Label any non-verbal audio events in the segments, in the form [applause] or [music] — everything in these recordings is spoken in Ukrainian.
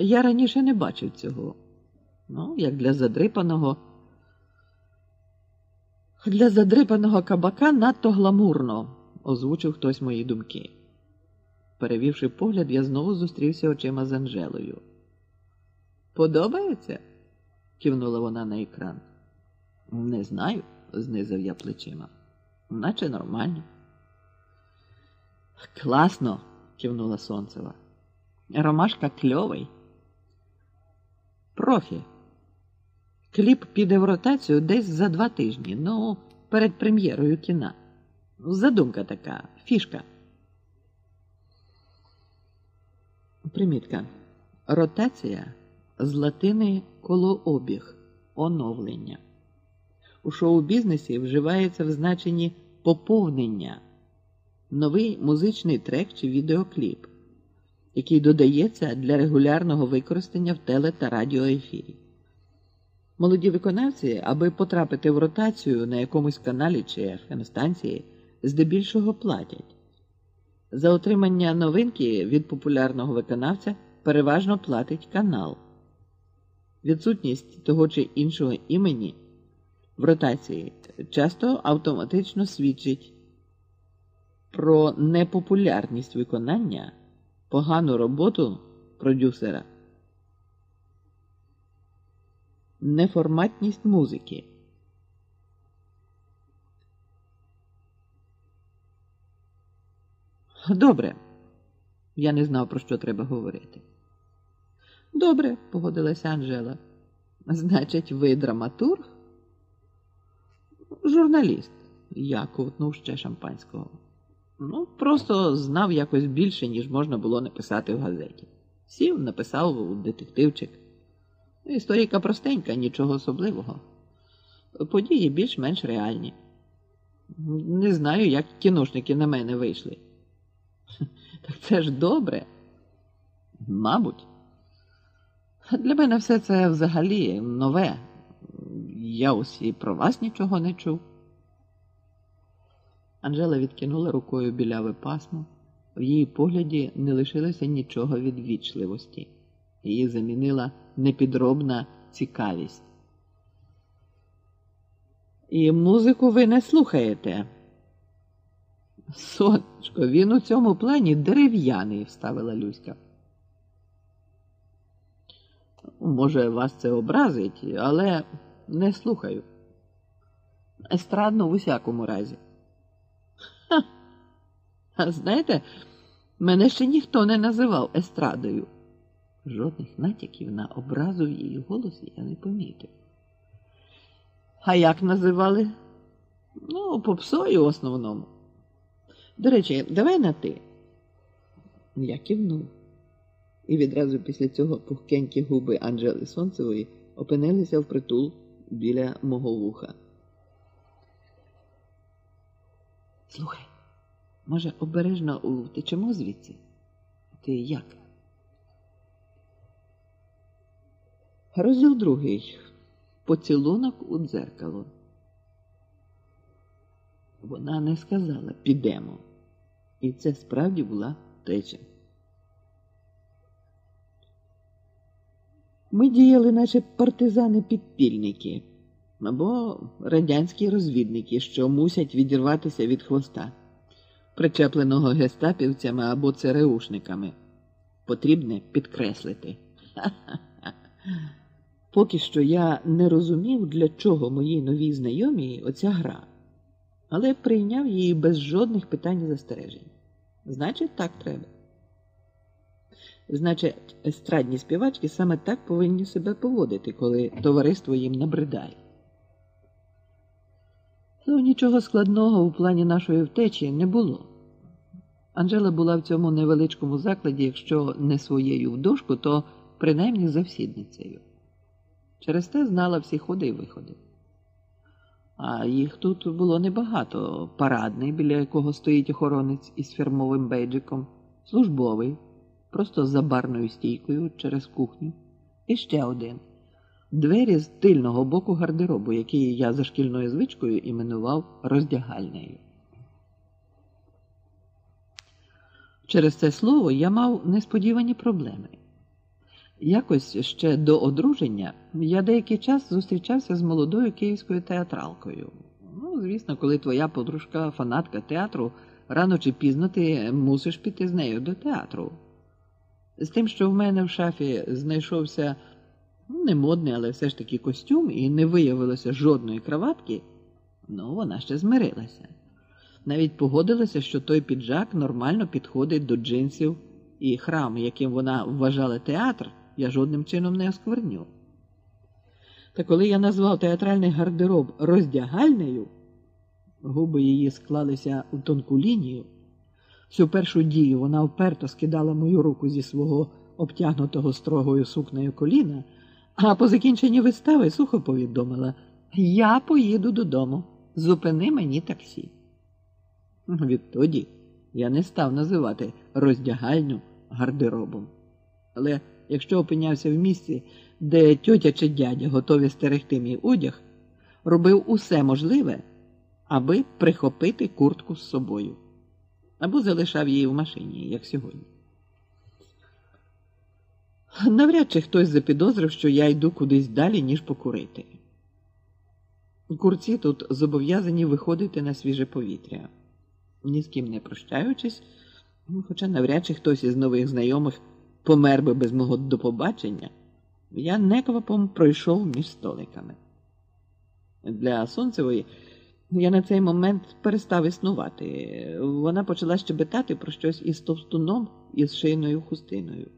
Я раніше не бачив цього. Ну, як для задрипаного. Для задрипаного кабака надто гламурно, озвучив хтось мої думки. Перевівши погляд, я знову зустрівся очима з Анжелою. Подобається? кивнула вона на екран. Не знаю, знизав я плечима. Наче нормально. Класно, кивнула Сонцева. Ромашка кльовий. Профі. Кліп піде в ротацію десь за два тижні, ну, перед прем'єрою кіна. Задумка така, фішка. Примітка. Ротація з латини колообіг, оновлення. У шоу-бізнесі вживається в значенні поповнення, новий музичний трек чи відеокліп, який додається для регулярного використання в теле та радіоефірі. Молоді виконавці, аби потрапити в ротацію на якомусь каналі чи fm здебільшого платять. За отримання новинки від популярного виконавця переважно платить канал. Відсутність того чи іншого імені в ротації часто автоматично свідчить про непопулярність виконання, погану роботу продюсера, неформатність музики. Добре. Я не знав, про що треба говорити. Добре, погодилася Анжела. Значить, ви драматург? Журналіст. Я ковтнув ще шампанського. Ну, просто знав якось більше, ніж можна було написати в газеті. Сів, написав детективчик. Історійка простенька, нічого особливого. Події більш-менш реальні. Не знаю, як кіношники на мене вийшли. [laughs] Так це ж добре. Мабуть. Для мене все це взагалі нове. Я ось і про вас нічого не чув. Анжела відкинула рукою біляве пасмо. В її погляді не лишилося нічого від вічливості. Її замінила непідробна цікавість. І музику ви не слухаєте. Сонечко, він у цьому плані дерев'яний, вставила Люська. Може, вас це образить, але не слухаю. Естрадно в усякому разі. Ха. А знаєте, мене ще ніхто не називав естрадою. Жодних натяків на образу в її голосі я не помітив. А як називали? Ну, попсою в основному. До речі, давай на ти. Я кивнув. І відразу після цього пухкенькі губи Анжели Сонцевої опинилися в притул біля мого вуха. Слухай, може, обережно втечемо звідси? Ти як? Розділ другий. Поцілунок у дзеркало. Вона не сказала підемо. І це справді була теча. Ми діяли, наче партизани-підпільники або радянські розвідники, що мусять відірватися від хвоста, причепленого гестапівцями або ЦРУшниками. Потрібне підкреслити. [laughs] Поки що я не розумів, для чого моїй новій знайомій оця гра, але прийняв її без жодних питань і застережень. Значить, так треба. Значить, естрадні співачки саме так повинні себе поводити, коли товариство їм набридає. Ну, нічого складного у плані нашої втечі не було. Анжела була в цьому невеличкому закладі, якщо не своєю в дошку, то принаймні завсідницею. Через те знала всі ходи і виходи. А їх тут було небагато. Парадний, біля якого стоїть охоронець із фірмовим бейджиком, службовий, просто за барною стійкою через кухню. І ще один двері з тильного боку гардеробу, який я за шкільною звичкою іменував роздягальнею. Через це слово я мав несподівані проблеми. Якось ще до одруження я деякий час зустрічався з молодою київською театралкою. Ну, звісно, коли твоя подружка фанатка театру, рано чи пізно ти мусиш піти з нею до театру. З тим, що в мене в шафі знайшовся не модний, але все ж таки костюм, і не виявилося жодної краватки, ну вона ще змирилася. Навіть погодилася, що той піджак нормально підходить до джинсів, і храм, яким вона вважала театр, я жодним чином не оскверню. Та коли я назвав театральний гардероб роздягальнею, губи її склалися у тонку лінію. Всю першу дію вона вперто скидала мою руку зі свого обтягнутого строгою сукнею коліна, а по закінченні вистави сухо повідомила: Я поїду додому, зупини мені таксі. Відтоді я не став називати роздягальню гардеробом. Але якщо опинявся в місці, де тьотя чи дядя готові стерегти мій одяг, робив усе можливе, аби прихопити куртку з собою або залишав її в машині, як сьогодні. Навряд чи хтось запідозрив, що я йду кудись далі, ніж покурити. Курці тут зобов'язані виходити на свіже повітря, ні з ким не прощаючись, хоча навряд чи хтось із нових знайомих помер би без мого допобачення, я неквапом пройшов між столиками. Для сонцевої я на цей момент перестав існувати. Вона почала щебетати про щось із товстуном і з шийною хустиною.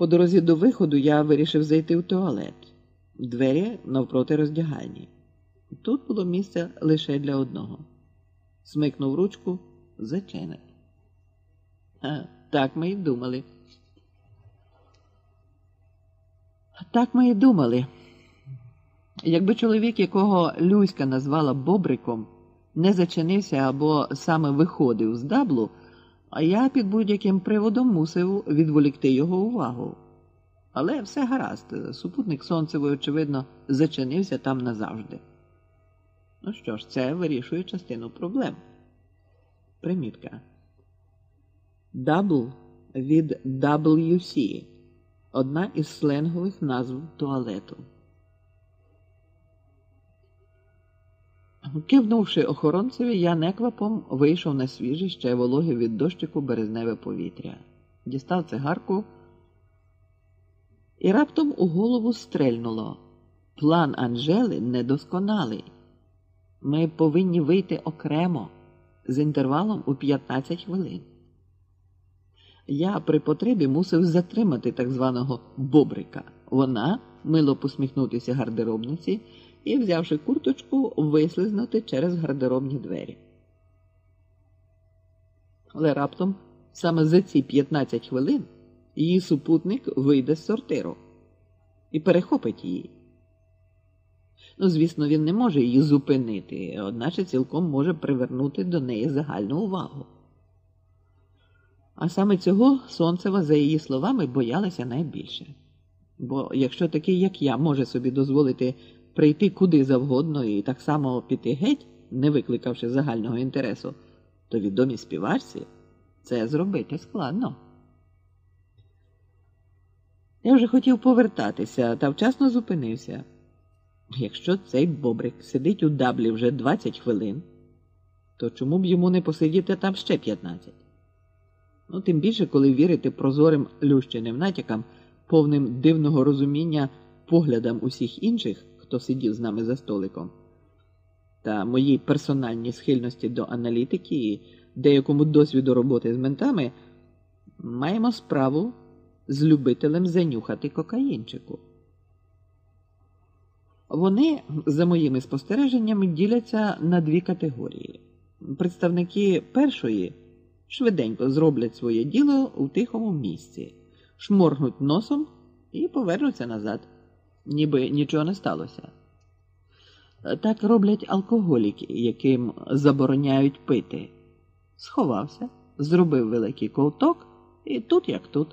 По дорозі до виходу я вирішив зайти в туалет, двері навпроти роздягальні. Тут було місце лише для одного. Смикнув ручку зачинить. Так ми й думали. Так ми й думали. Якби чоловік, якого Люська назвала Бобриком, не зачинився або саме виходив з даблу, а я під будь-яким приводом мусив відволікти його увагу. Але все гаразд, супутник сонцевий, очевидно, зачинився там назавжди. Ну що ж, це вирішує частину проблем. Примітка. Дабл від WC одна із сленгових назв туалету. Кивнувши охоронцеві, я неквапом вийшов на свіже ще вологе від дощику березневе повітря, дістав цигарку і раптом у голову стрельнуло. План Анжели недосконалий. Ми повинні вийти окремо з інтервалом у 15 хвилин. Я при потребі мусив затримати так званого бобрика. Вона, мило посміхнутися гардеробниці і, взявши курточку, вислизнути через гардеробні двері. Але раптом саме за ці 15 хвилин її супутник вийде з сортиру і перехопить її. Ну, звісно, він не може її зупинити, одначе цілком може привернути до неї загальну увагу. А саме цього Сонцева, за її словами, боялася найбільше. Бо якщо такий, як я, може собі дозволити прийти куди завгодно і так само піти геть, не викликавши загального інтересу, то відомі співачці це зробити складно. Я вже хотів повертатися та вчасно зупинився. Якщо цей бобрик сидить у даблі вже 20 хвилин, то чому б йому не посидіти там ще 15? Ну, тим більше, коли вірити прозорим лющеним натякам, повним дивного розуміння поглядам усіх інших, хто сидів з нами за столиком, та моїй персональній схильності до аналітики і деякому досвіду роботи з ментами, маємо справу з любителем занюхати кокаїнчику. Вони, за моїми спостереженнями, діляться на дві категорії. Представники першої швиденько зроблять своє діло у тихому місці, шморгнуть носом і повернуться назад, ніби нічого не сталося. Так роблять алкоголіки, яким забороняють пити. Сховався, зробив великий ковток, і тут як тут.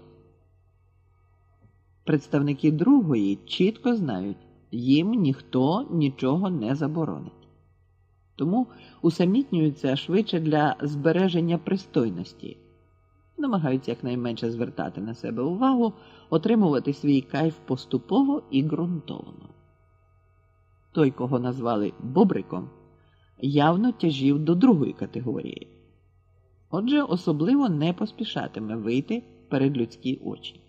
Представники другої чітко знають, їм ніхто нічого не заборонить. Тому усамітнюються швидше для збереження пристойності намагаються якнайменше звертати на себе увагу, отримувати свій кайф поступово і ґрунтовно. Той, кого назвали Бобриком, явно тяжів до другої категорії. Отже, особливо не поспішатиме вийти перед людські очі.